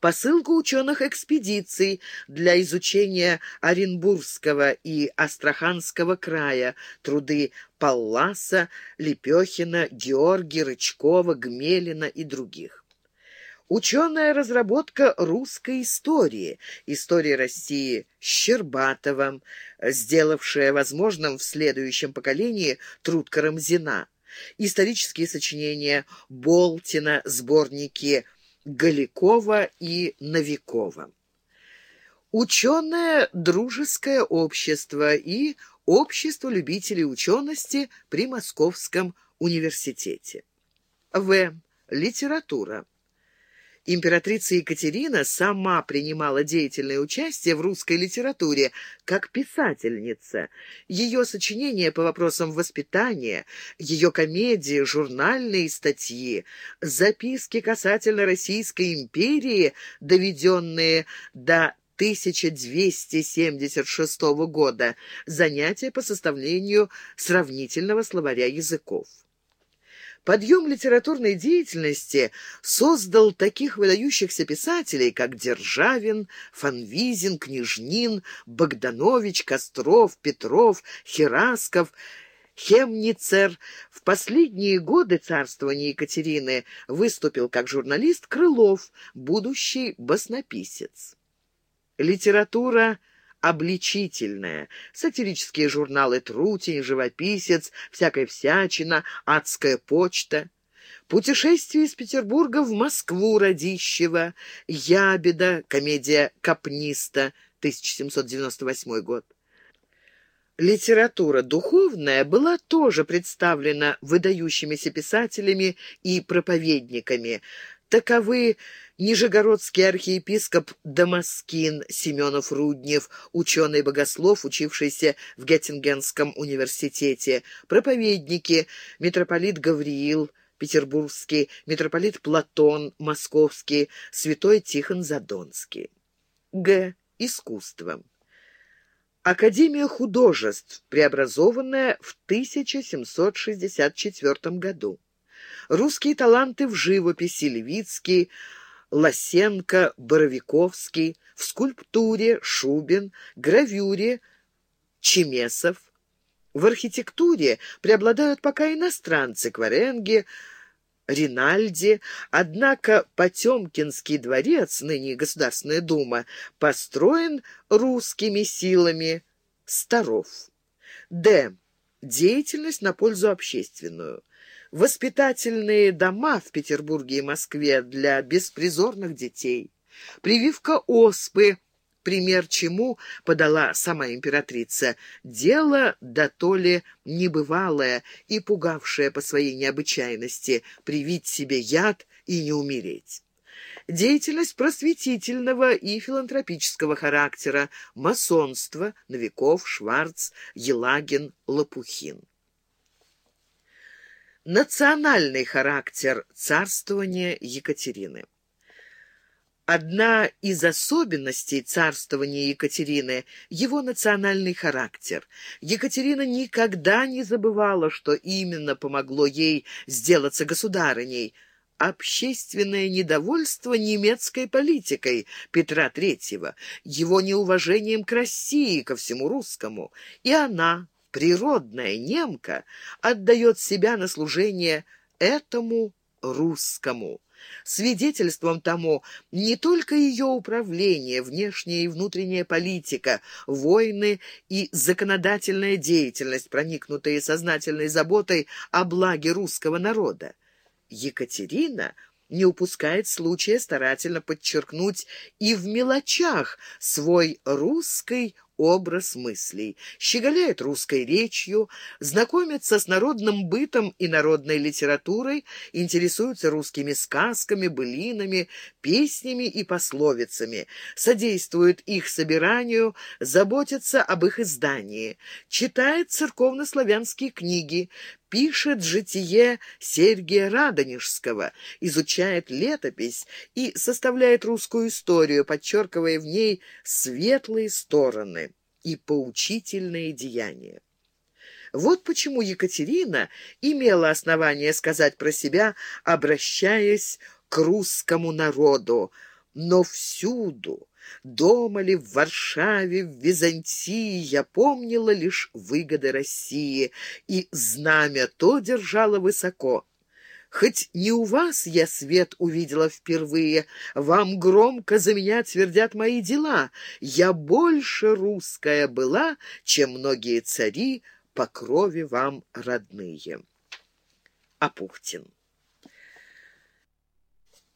посылку ученых экспедиций для изучения Оренбургского и Астраханского края, труды Палласа, Лепехина, Георгия, Рычкова, Гмелина и других. Ученая разработка русской истории, истории России Щербатовым, сделавшая возможным в следующем поколении труд Карамзина, исторические сочинения Болтина, сборники Галикова и Новикова. Ученое дружеское общество и общество любителей учености при Московском университете. В. Литература. Императрица Екатерина сама принимала деятельное участие в русской литературе как писательница. Ее сочинения по вопросам воспитания, ее комедии, журнальные статьи, записки касательно Российской империи, доведенные до 1276 года, занятия по составлению сравнительного словаря языков. Подъем литературной деятельности создал таких выдающихся писателей, как Державин, Фанвизин, Княжнин, Богданович, Костров, Петров, Херасков, Хемницер. В последние годы царствования Екатерины выступил как журналист Крылов, будущий баснописец. Литература – обличительное. Сатирические журналы «Трутень», «Живописец», «Всякая всячина», «Адская почта». Путешествие из Петербурга в Москву Радищева, Ябеда, комедия «Капниста», 1798 год. Литература духовная была тоже представлена выдающимися писателями и проповедниками. Таковы Нижегородский архиепископ Дамаскин Семенов-Руднев, ученый-богослов, учившийся в Геттингенском университете, проповедники, митрополит Гавриил, Петербургский, митрополит Платон, Московский, святой Тихон Задонский. Г. Искусство. Академия художеств, преобразованная в 1764 году. Русские таланты в живописи Левицкий, Лосенко, Боровиковский, в скульптуре Шубин, гравюре Чемесов. В архитектуре преобладают пока иностранцы Кваренги, Ринальди, однако Потемкинский дворец, ныне Государственная дума, построен русскими силами старов. Д. Деятельность на пользу общественную. Воспитательные дома в Петербурге и Москве для беспризорных детей, прививка оспы, пример чему подала сама императрица, дело да то ли небывалое и пугавшее по своей необычайности привить себе яд и не умереть. Деятельность просветительного и филантропического характера, масонство, Новиков, Шварц, Елагин, Лопухин национальный характер царствования Екатерины. Одна из особенностей царствования Екатерины – его национальный характер. Екатерина никогда не забывала, что именно помогло ей сделаться государыней – общественное недовольство немецкой политикой Петра III, его неуважением к России, ко всему русскому. И она, природная немка отдает себя на служение этому русскому. Свидетельством тому не только ее управление, внешняя и внутренняя политика, войны и законодательная деятельность, проникнутые сознательной заботой о благе русского народа. Екатерина не упускает случая старательно подчеркнуть и в мелочах свой русский образ мыслей, щеголяет русской речью, знакомится с народным бытом и народной литературой, интересуется русскими сказками, былинами, песнями и пословицами, содействует их собиранию, заботится об их издании, читает церковно-славянские книги, пишет житие Сергия Радонежского, изучает летопись и составляет русскую историю, подчеркивая в ней светлые стороны и поучительные деяния. Вот почему Екатерина имела основание сказать про себя, обращаясь к русскому народу, Но всюду, дома ли, в Варшаве, в Византии, я помнила лишь выгоды России, и знамя то держала высоко. Хоть не у вас я свет увидела впервые, Вам громко за меня твердят мои дела. Я больше русская была, чем многие цари По крови вам родные. Апухтин